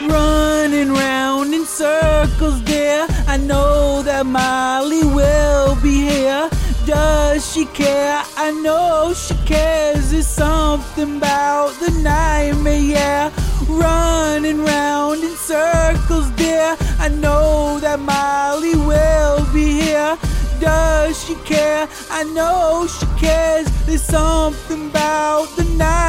Running round in circles, dear. I know that Molly will be here. Does she care? I know she cares. It's something about the nightmare, yeah. Running round in circles, dear. I know that Molly will be here. Does she care? I know she cares. There's something about the night.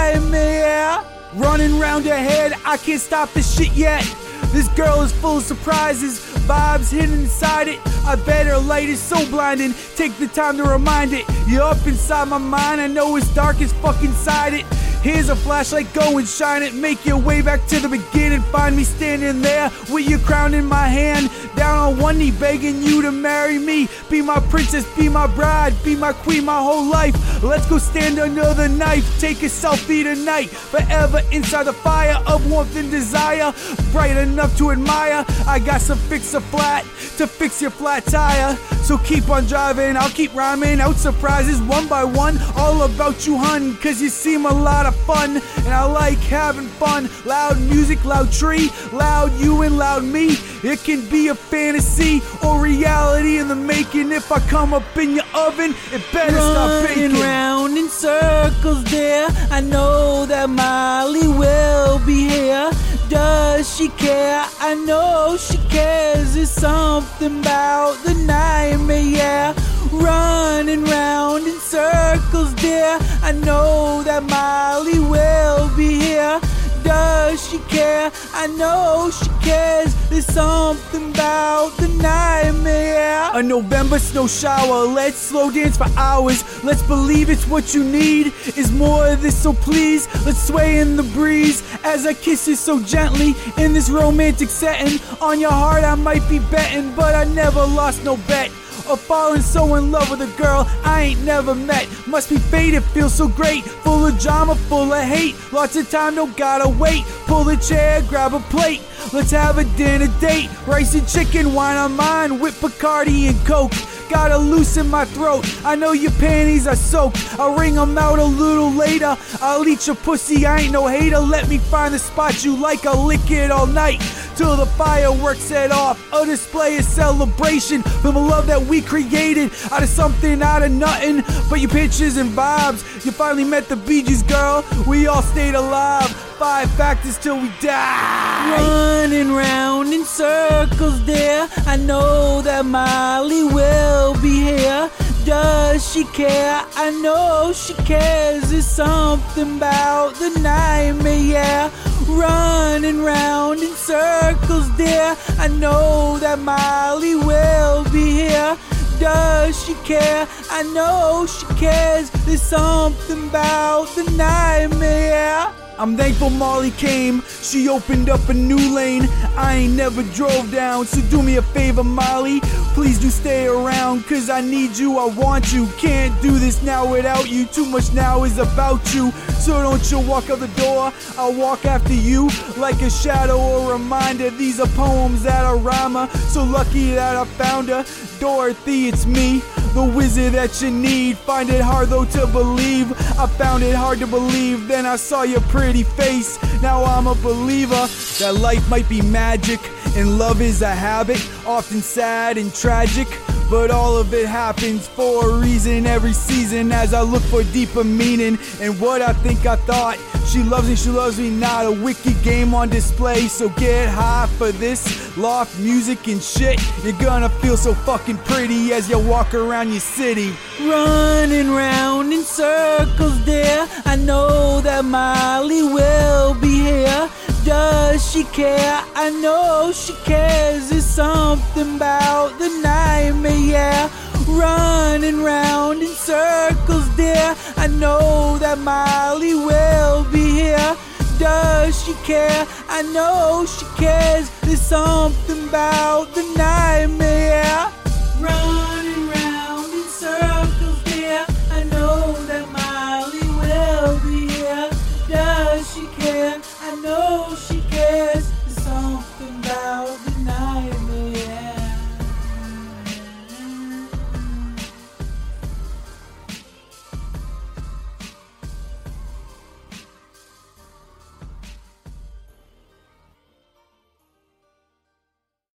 Running round her head, I can't stop this shit yet. This girl is full of surprises, vibes hidden inside it. I bet her light is so blinding. Take the time to remind it. You're up inside my mind, I know it's dark as fuck inside it. Here's a flashlight, go and shine it. Make your way back to the beginning. Find me standing there with your crown in my hand. Down on one knee, begging you to marry me. Be my princess, be my bride, be my queen my whole life. Let's go stand under the knife. Take a selfie tonight. Forever inside the fire of warmth and desire. Bright enough to admire. I got some fix a flat to fix your flat tire. So keep on driving, I'll keep rhyming out surprises one by one. All about you, hun, cause you seem a lot of fun. And I like having fun. Loud music, loud tree, loud you and loud me. It can be a fantasy or reality in the making. If I come up in your oven, it better stop Running baking. round in circles there. I know that Molly will be here. Does she care? I know she cares. There's something about the nightmare, yeah. Running round in circles, dear. I know that Molly will be here. Does she care? I know she cares. There's something about the nightmare. A November snow shower. Let's slow dance for hours. Let's believe it's what you need. Is more of this, so please. Let's sway in the breeze as I kiss you so gently in this romantic setting. On your heart, I might be betting, but I never lost no bet. Or falling so in love with a girl I ain't never met. Must be fate, it feels so great. Full of drama, full of hate. Lots of time, don't gotta wait. Pull the chair, grab a plate. Let's have a dinner date. Rice and chicken, wine on mine, with Bacardi and Coke. Gotta loosen my throat. I know your panties are soaked. I'll wring 'em out a little later. I'll eat your pussy, I ain't no hater. Let me find the spot you like. I'll lick it all night till the fireworks set off. A display of celebration for the love that we created out of something out of nothing. But your pictures and vibes. You finally met the Bee Gees, girl. We all stayed alive. Five factors till we die. Running round in circles there. I know that Molly will be here. Does she care? I know she cares. There's something about the nightmare, yeah. Running round in circles there. I know that Molly will be here. Does she care? I know she cares. There's something about the nightmare. I'm thankful Molly came. She opened up a new lane. I ain't never drove down, so do me a favor, Molly. Please do stay around, cause I need you, I want you. Can't do this now without you. Too much now is about you. So don't you walk out the door. I'll walk after you like a shadow or a reminder. These are poems that are rhymer. So lucky that I found her. Dorothy, it's me the wizard that you need. Find it hard though to believe. I found it hard to believe. Then I saw your pretty face. Now I'm a believer that life might be magic and love is a habit, often sad and tragic. But all of it happens for a reason every season as I look for deeper meaning and what I think I thought. She loves me, she loves me not. A wicked game on display, so get high for this. Loft music and shit. You're gonna feel so fucking pretty as you walk around your city. Running round in circles there. I know that Molly will be here. Does she care? I know she cares. There's something about the nightmare, yeah running round in circles, dear. I know that Molly will be here. Does she care? I know she cares. There's something about the nightmare. Running round in circles, dear. I know that will be here. Does she care? I know she